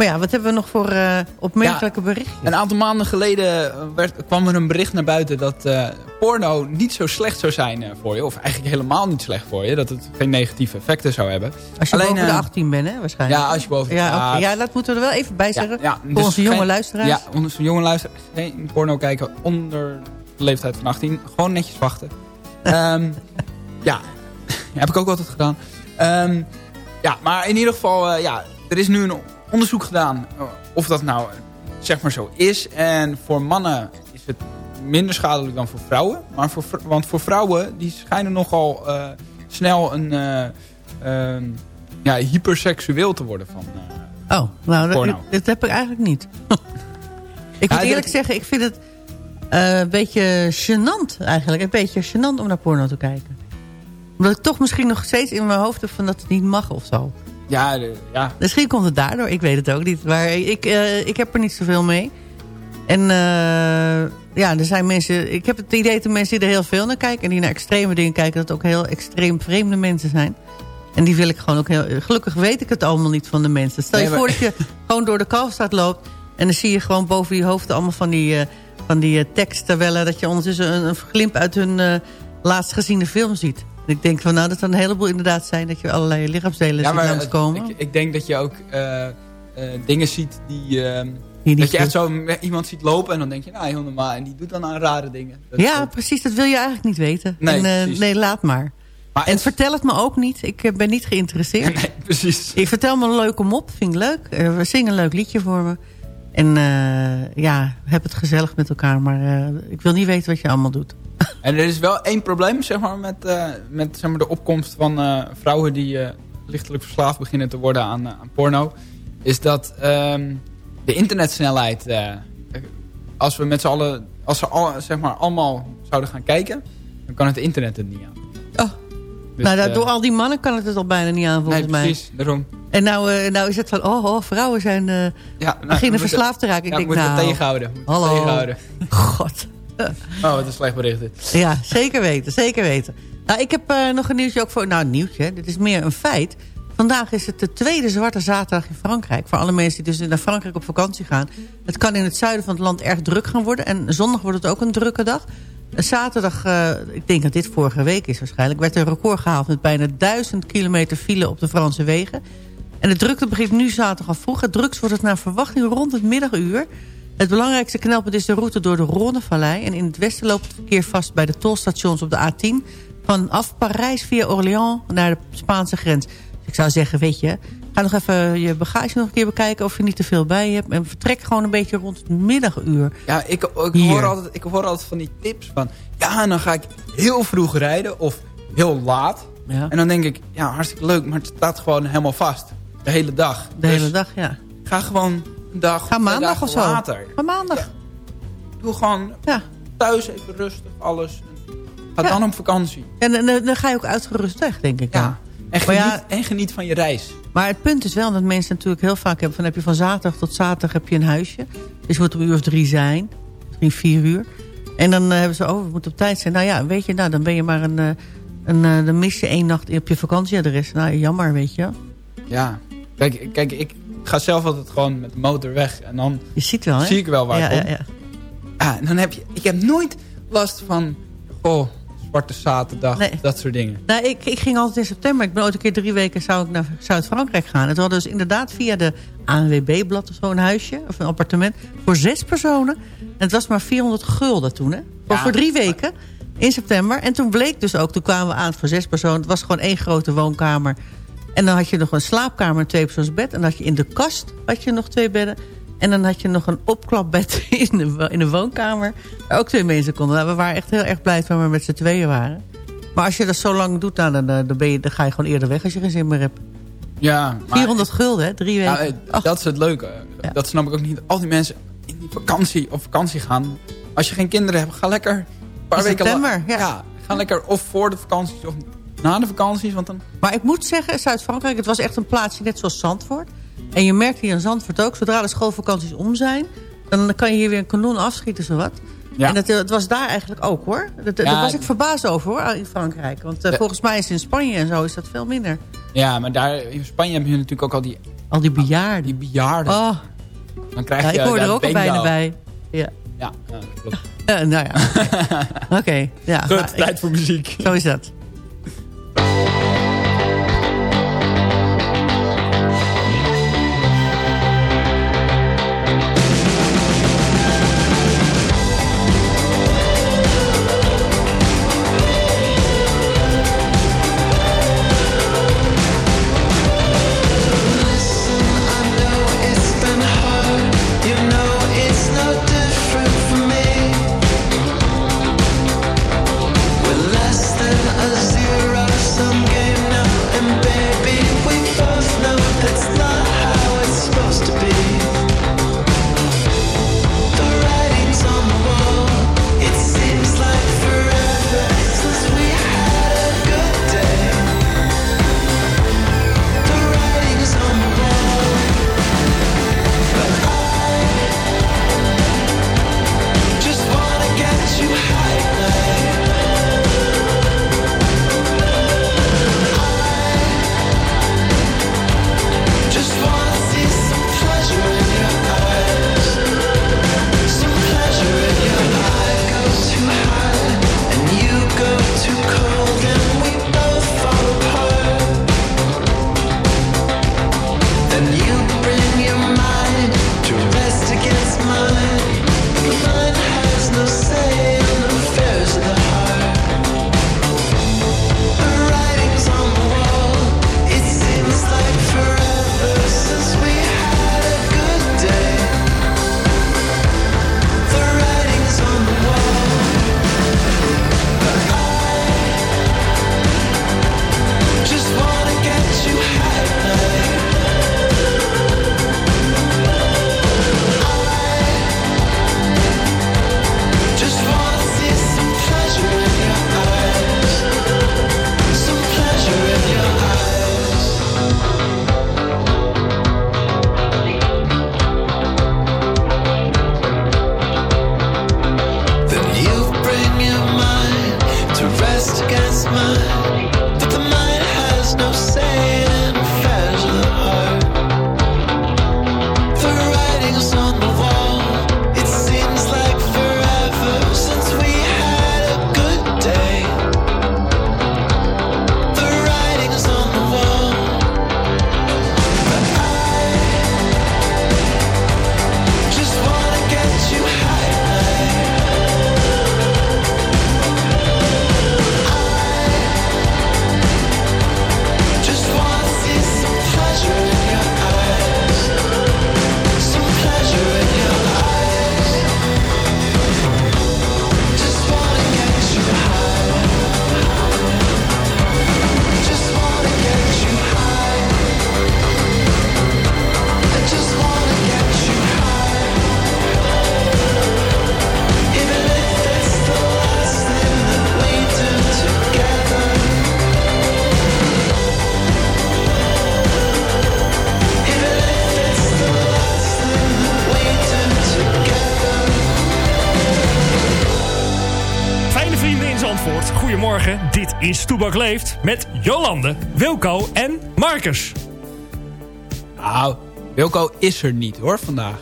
Maar ja, wat hebben we nog voor eh, opmerkelijke berichtjes? Een aantal maanden geleden werd, kwam er een bericht naar buiten... dat eh, porno niet zo slecht zou zijn eh, voor je. Of eigenlijk helemaal niet slecht voor je. Dat het geen negatieve effecten zou hebben. Als je boven de eh, 18 bent, hè, waarschijnlijk. Ja, als je boven ja, ah, oké. ja, dat moeten we er wel even bij zeggen. Ja, voor dus onze jonge geen- luisteraars. Ja, onze jonge luisteraars. Geen porno kijken onder de leeftijd van 18. Gewoon netjes wachten. Ehm, ja, heb ik ook altijd gedaan. Ehm, ja, maar in ieder geval, eh, ja, er is nu een onderzoek gedaan eh, of dat nou eh, zeg maar zo is. En voor mannen is het minder schadelijk dan voor vrouwen. Maar voor, want voor vrouwen, die schijnen nogal eh, snel een, eh, ehm, ja, hyperseksueel te worden van... Oh, nou, dat, Porno. dat heb ik eigenlijk niet. ik moet eerlijk dat- zeggen, ik vind het een beetje gênant eigenlijk. Een beetje gênant om naar porno te kijken. Omdat ik toch misschien nog steeds in mijn hoofd heb van dat het niet mag of zo. ja, de- ja, Misschien komt het daardoor, ik weet het ook niet. Maar ik, eh, ik heb er niet zoveel mee. En eh, ja, er zijn mensen... Ik heb het idee dat mensen die er heel veel naar kijken... en die naar extreme dingen kijken... dat ook heel extreem vreemde mensen zijn. En die wil ik gewoon ook heel... Gelukkig weet ik het allemaal niet van de mensen. Stel je Nee, maar- voor dat je gewoon door de Kalfstraat loopt... en dan zie je gewoon boven je hoofd allemaal van die, eh, van die eh, teksttabellen... dat je ondertussen een, een glimp uit hun laatst geziene film ziet. Ik denk van nou, dat er een heleboel inderdaad zijn... dat je allerlei lichaamsdelen ja ziet langskomen. ik, ik denk dat je ook eh, eh, dingen ziet die... niet dat je echt zo iemand ziet lopen en dan denk je, nou heel normaal. En die doet dan aan rare dingen. Dat- Ja, precies. Dat wil je eigenlijk niet weten. Nee, en, nee laat maar. Maar en vertel het me ook niet. Ik ben niet geïnteresseerd. Nee, precies. Ik vertel me een leuke mop. Vind ik leuk. We zingen een leuk liedje voor me. En ja, heb het gezellig met elkaar. Maar ik wil niet weten wat je allemaal doet. En er is wel één probleem zeg maar, met, eh, met zeg maar, de opkomst van eh, vrouwen die eh, lichtelijk verslaafd beginnen te worden aan, aan porno. Is dat ehm, de internetsnelheid, als we met z'n allen, als ze al, zeg maar, allemaal zouden gaan kijken, dan kan het internet het niet aan. Oh. Dus, nou, dat- door al die mannen kan het het al bijna niet aan volgens nee, mij. precies, daarom. En nou, nou is het van, oh, oh vrouwen zijn, Ja, nou, beginnen verslaafd te raken. Ik ja, denk, we moeten nou, het tegenhouden. het tegenhouden. God. Oh, wat een slecht bericht. Ja, zeker weten, zeker weten. Nou, ik heb eh, nog een nieuwtje ook voor... Nou, nieuwtje, dit is meer een feit. Vandaag is het de tweede Zwarte Zaterdag in Frankrijk. Voor alle mensen die dus naar Frankrijk op vakantie gaan. Het kan in het zuiden van het land erg druk gaan worden. En zondag wordt het ook een drukke dag. Zaterdag, eh, ik denk dat dit vorige week is waarschijnlijk... werd een record gehaald met bijna duizend kilometer file op de Franse wegen. En de drukte begint nu zaterdag al vroeg. Het drugs wordt het naar verwachting rond het middaguur. Het belangrijkste knelpunt is de route door de Rhônevallei. En in het westen loopt het verkeer vast bij de tolstations op de A10. Vanaf Parijs via Orléans naar de Spaanse grens. Dus ik zou zeggen, weet je, ga nog even je bagage nog een keer bekijken... of je niet te veel bij hebt. En vertrek gewoon een beetje rond het middaguur. Ja, ik, hoor altijd, ik hoor altijd van die tips van... Ja, en dan ga ik heel vroeg rijden of heel laat. Ja. En dan denk ik, ja, hartstikke leuk, maar het staat gewoon helemaal vast. De hele dag. De Dus hele dag, ja. Ga gewoon een dag, Ga maandag of zo. later. Ga maandag. Doe gewoon Ja. thuis even rustig, alles. Ga Ja. dan op vakantie. En, en, dan ga je ook uitgerust weg, denk ik. Ja. En geniet, ja- en geniet van je reis. Maar het punt is wel dat mensen natuurlijk heel vaak hebben... van heb je van zaterdag tot zaterdag heb je een huisje. Dus je moet om een uur of drie zijn. Misschien vier uur. En dan eh, hebben ze, oh, we moeten op tijd zijn. Nou ja, weet je, nou, dan ben je maar een, eh, En eh, dan mis je één nacht op je vakantieadres. Nou, jammer, weet je. Ja. Kijk, kijk, ik ga zelf altijd gewoon met de motor weg. En dan Je ziet wel, hè? zie ik wel waar ja, ja, ja. Ah, en dan heb je... Ik heb nooit last van... Goh, zwarte zaterdag, Nee. dat soort dingen. Nou, ik, ik ging altijd in september. Ik ben ooit een keer drie weken zou ik naar Zuid-Frankrijk gaan. Toen hadden dus inderdaad via de ANWB-blad of zo een huisje. Of een appartement. Voor zes personen. En het was maar 400 gulden toen, hè? Voor, Ja. voor drie weken in september. En toen bleek dus ook, toen kwamen we aan voor zes personen. Het was gewoon één grote woonkamer. En dan had je nog een slaapkamer, een tweepersoonsbed. En dan had je in de kast had je nog twee bedden. En dan had je nog een opklapbed in de, in de woonkamer. Waar ook twee mensen konden. Nou, we waren echt heel erg blij dat we met z'n tweeën waren. Maar als je dat zo lang doet, nou, dan, dan, ben je, dan ga je gewoon eerder weg als je geen zin meer hebt. Ja, maar... 400 gulden, hè? Drie weken. Ja, eh, dat is het leuke. Dat snap ik ook niet. Al die mensen in die vakantie op vakantie gaan. Als je geen kinderen hebt, ga lekker een paar In weken lang. september, ja. Ga lekker of voor de vakanties of na de vakanties. Want dan... Maar ik moet zeggen, Zuid-Frankrijk, het was echt een plaatsje net zoals Zandvoort. En je merkt hier in Zandvoort ook, zodra de schoolvakanties om zijn... dan kan je hier weer een kanon afschieten, zowat. Ja. En dat, eh, het was daar eigenlijk ook, hoor. Dat, Ja, daar was ik verbaasd over, hoor, in Frankrijk. Want eh, volgens mij is in Spanje en zo is dat veel minder. Ja, maar daar in Spanje heb je natuurlijk ook al die... Al die bejaarden. Die bejaarden. Oh, Dan krijg ja, je ik hoor er ook al bijna bij. Ja, Ja, klopt. Nou ja. Oké, ja. Goed, tijd voor muziek. Zo is dat. Bye. Goedemorgen, dit is Toebak Leeft met Jolande, Wilco en Marcus. Nou, Wilco is er niet hoor vandaag.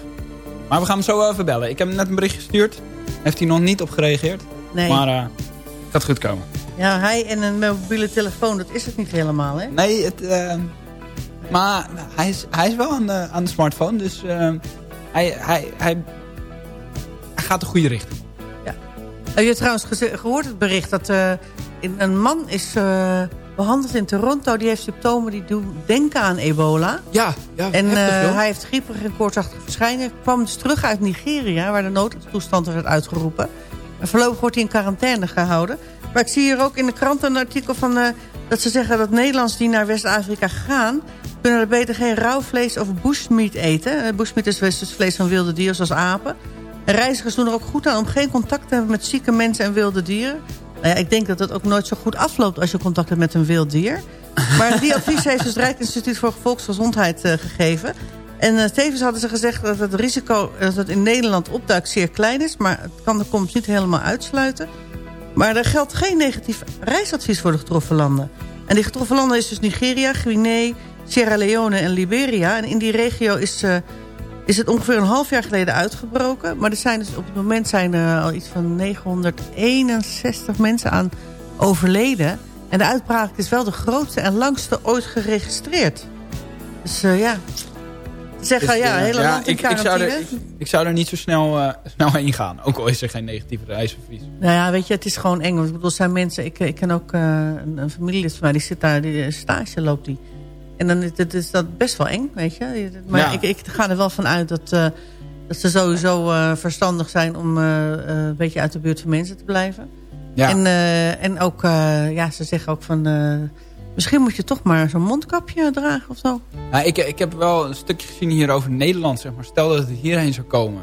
Maar we gaan hem zo wel even bellen. Ik heb hem net een bericht gestuurd. Heeft hij nog niet op gereageerd. Nee. Maar eh gaat goed komen. Ja, hij en een mobiele telefoon, dat is het niet helemaal, hè? Nee, het, eh, maar hij is, hij is wel aan de, aan de smartphone. Dus eh, hij, hij, hij, hij gaat de goede richting. Heb je trouwens gehoord het bericht dat eh, in- een man is eh, behandeld in Toronto. Die heeft symptomen die doen denken aan ebola. Ja, ja En heftig, eh, hij heeft grieperig en koortsachtige verschijningen. Kwam dus terug uit Nigeria, waar de noodtoestand werd uitgeroepen. En voorlopig wordt hij in quarantaine gehouden. Maar ik zie hier ook in de krant een artikel van... eh, dat ze zeggen dat Nederlanders die naar West-Afrika gaan... kunnen er beter geen rauw vlees of bushmeat eten. Bushmeat is dus vlees van wilde dieren, zoals apen. En reizigers doen er ook goed aan om geen contact te hebben met zieke mensen en wilde dieren. Nou ja, ik denk dat het ook nooit zo goed afloopt als je contact hebt met een wild dier. Maar die advies heeft dus het Rijksinstituut voor Volksgezondheid eh, gegeven. En eh, tevens hadden ze gezegd dat het risico dat het in Nederland opduikt zeer klein is. Maar het kan de komst niet helemaal uitsluiten. Maar er geldt geen negatief reisadvies voor de getroffen landen. En die getroffen landen is dus Nigeria, Guinea, Sierra Leone en Liberia. En in die regio is, eh, is het ongeveer een half jaar geleden uitgebroken. Maar er zijn dus op het moment zijn er al iets van 961 mensen aan overleden. En de uitbraak is wel de grootste en langste ooit geregistreerd. Dus eh, ja, ze zeggen Dus, ja, eh, hele land in ik, ik, zou er, ik, ik zou er niet zo snel, eh, snel heen gaan. Ook al is er geen negatieve reisadvies. Nou ja, weet je, het is gewoon eng. Want ik bedoel, er zijn mensen... Ik, ik ken ook een, een familielid van mij, die zit daar, die stage loopt die. En dan is het- is dat best wel eng, weet je. Maar Ja. ik, ik ga er wel van uit dat, eh, dat ze sowieso eh, verstandig zijn... om eh, een beetje uit de buurt van mensen te blijven. Ja. En, en ook, ja, ze zeggen ook van... misschien moet je toch maar zo'n mondkapje dragen of zo. Nou, ik, ik heb wel een stukje gezien hier over Nederland. Zeg maar. Stel dat het hierheen zou komen.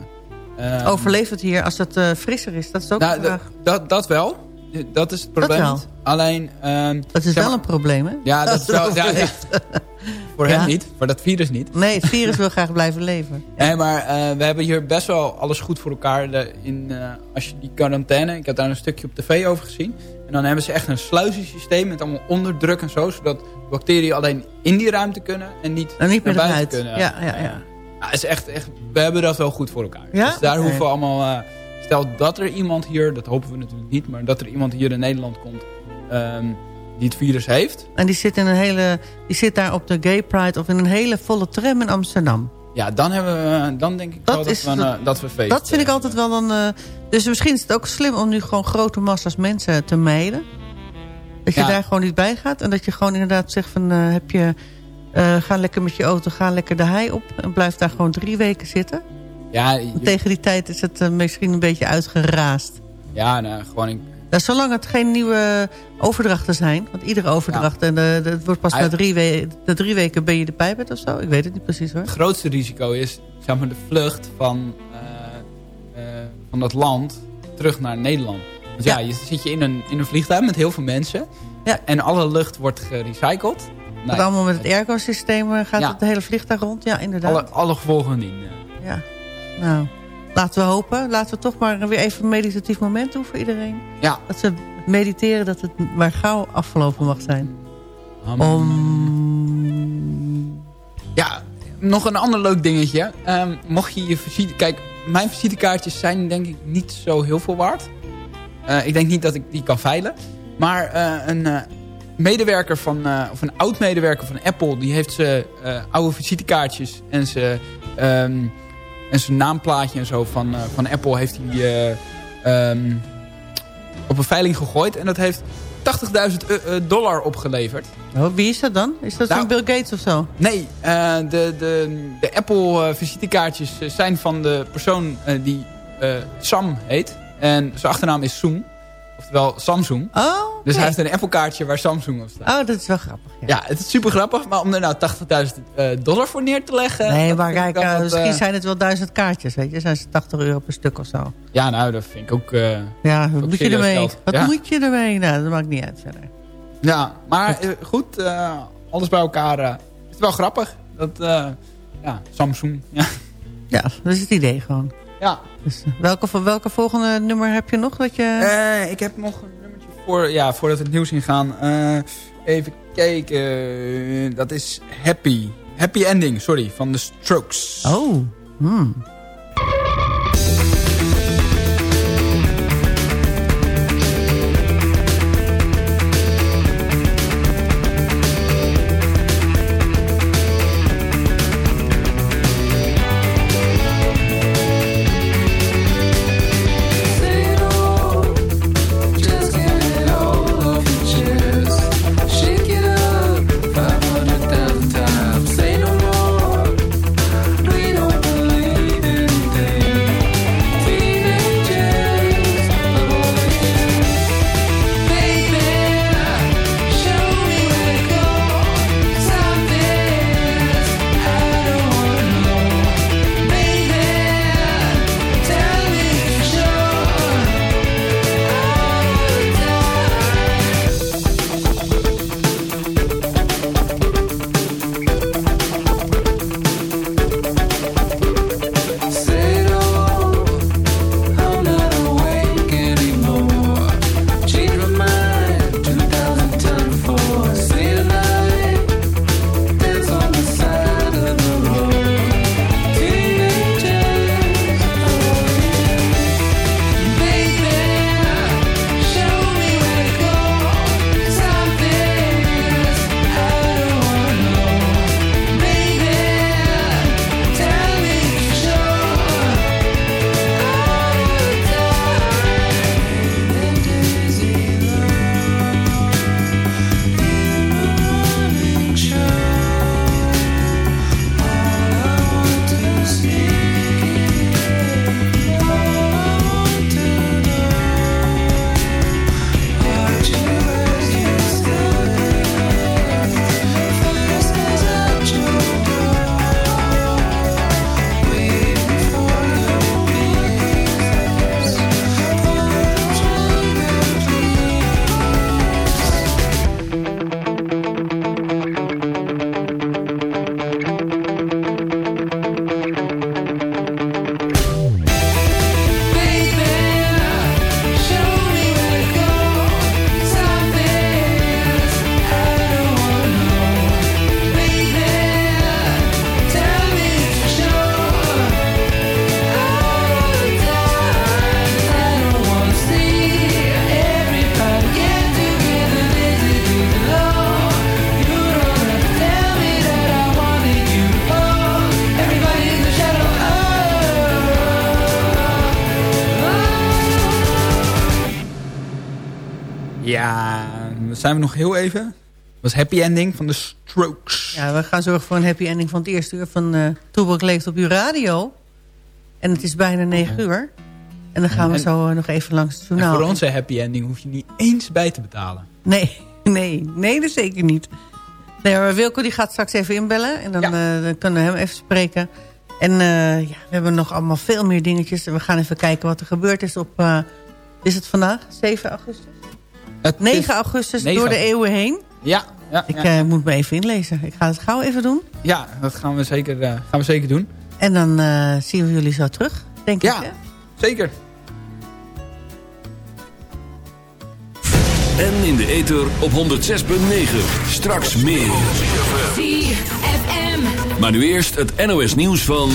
Ehm, Overleeft het hier als het frisser is? Dat is ook nou, een vraag. dat, dat wel. Dat is het probleem wel. Alleen... ehm, Dat is wel maar- een probleem, hè? Ja, dat is wel... Ja, voor hem niet. Voor dat virus niet. Nee, het virus wil graag blijven leven. Nee, maar eh, we hebben hier best wel alles goed voor elkaar. De, in, eh, als je die quarantaine... Ik heb daar een stukje op tv over gezien. En dan hebben ze echt een sluizensysteem met allemaal onderdruk en zo. Zodat bacteriën alleen in die ruimte kunnen en niet, En niet naar buiten kunnen. ja, ja. Ja, is echt, echt, we hebben dat wel goed voor elkaar. Ja? Dus daar hoeven we allemaal... eh, stel dat er iemand hier, dat hopen we natuurlijk niet... maar dat er iemand hier in Nederland komt ehm, die het virus heeft... En die zit, in een hele, die zit daar op de Gay Pride of in een hele volle tram in Amsterdam. ja, dan, hebben we, dan denk ik Dat wel dat, is we, eh, dat we feest Dat vind ik eh, altijd wel een... eh, dus misschien is het ook slim om nu gewoon grote massa's mensen te mijden. Dat je Ja. daar gewoon niet bij gaat. En dat je gewoon inderdaad zegt van... eh, heb je, eh, ga lekker met je auto, ga lekker de hei op. En blijf daar gewoon drie weken zitten. Ja, je- tegen die tijd is het eh, misschien een beetje uitgeraasd. ja nou, gewoon... Ja, zolang het geen nieuwe overdrachten zijn. Want iedere overdracht, en het wordt pas na drie, we de drie weken ben je de pijp uit of zo. Ik weet het niet precies hoor. het grootste risico is zeg maar, de vlucht van, eh, eh, van dat land terug naar Nederland. Want ja, Ja. je zit je in een, in een vliegtuig met heel veel mensen. Ja. En alle lucht wordt gerecycled. Nou, allemaal met het airco-systeem eh, gaat het hele vliegtuig rond. Ja, inderdaad. alle, alle gevolgen dien. eh. Ja. Nou, laten we hopen. Laten we toch maar weer even een meditatief moment doen voor iedereen. Ja. Dat ze mediteren dat het maar gauw afgelopen mag zijn. Om... Om... Ja, nog een ander leuk dingetje. Ehm, mocht je je visite... Kijk, mijn visitekaartjes zijn denk ik niet zo heel veel waard. Eh, ik denk niet dat ik die kan veilen. Maar eh, een eh, medewerker van... eh, of een oud-medewerker van Apple... die heeft zijn eh, oude visitekaartjes en zijn... ehm, en zijn naamplaatje en zo van, eh, van Apple heeft hij eh, ehm, op een veiling gegooid. En dat heeft 80.000 eh, dollar opgeleverd. Oh, wie is dat dan? Is dat Nou, zo'n Bill Gates of zo? Nee, de, de, de Apple visitekaartjes eh, zijn van de persoon die Sam heet. En zijn achternaam is Soong. Oftewel Samsung. Oh, Dus hij heeft een Apple kaartje waar Samsung op staat. Oh, dat is wel grappig. Ja. Ja, het is super grappig. Maar om er nou 80.000 eh, dollar voor neer te leggen... nee, maar kijk, wel eh, misschien eh, zijn het wel duizend kaartjes, weet je. Zijn ze 80 euro per stuk of zo. Ja, nou, dat vind ik ook... Ja, wat moet je ermee? geld. Wat Ja. moet je ermee? Nou, dat maakt niet uit verder. Ja, maar goed, eh, alles bij elkaar eh, is het wel grappig. Dat, ja, Samsung. Ja. Ja, dat is het idee gewoon. Ja. Dus, eh, welke, welke volgende nummer heb je nog? Dat je... Eh, ik heb nog een nummertje voor, ja, voordat we het nieuws ingaan. eh even kijken. Dat is Happy. Happy Ending, sorry, van The Strokes. Oh. Hmm. Zijn we nog heel even. Dat was Happy Ending van The Strokes. Ja, we gaan zorgen voor een happy ending van het eerste uur van uh, Toebak leeft op uw radio. En het is bijna negen uur. En dan gaan we En- zo eh, nog even langs het En journaal. voor onze Happy Ending hoef je niet eens bij te betalen. Nee, nee, nee, dat zeker niet. Nee, maar Wilco die gaat straks even inbellen. En dan, eh, dan kunnen we hem even spreken. En eh, ja, we hebben nog allemaal veel meer dingetjes. En we gaan even kijken wat er gebeurd is op... eh, is het vandaag? 7 augustus? 9 augustus, 9 door de eeuwen heen. Ja, ja, Ik ja. eh, moet me even inlezen. Ik ga het gauw even doen. Ja, dat gaan we zeker, eh, gaan we zeker doen. En dan eh, zien we jullie zo terug, denk Ja. ik. Hè? Zeker. En in de ether op 106.9. Straks meer. Maar nu eerst het NOS nieuws van...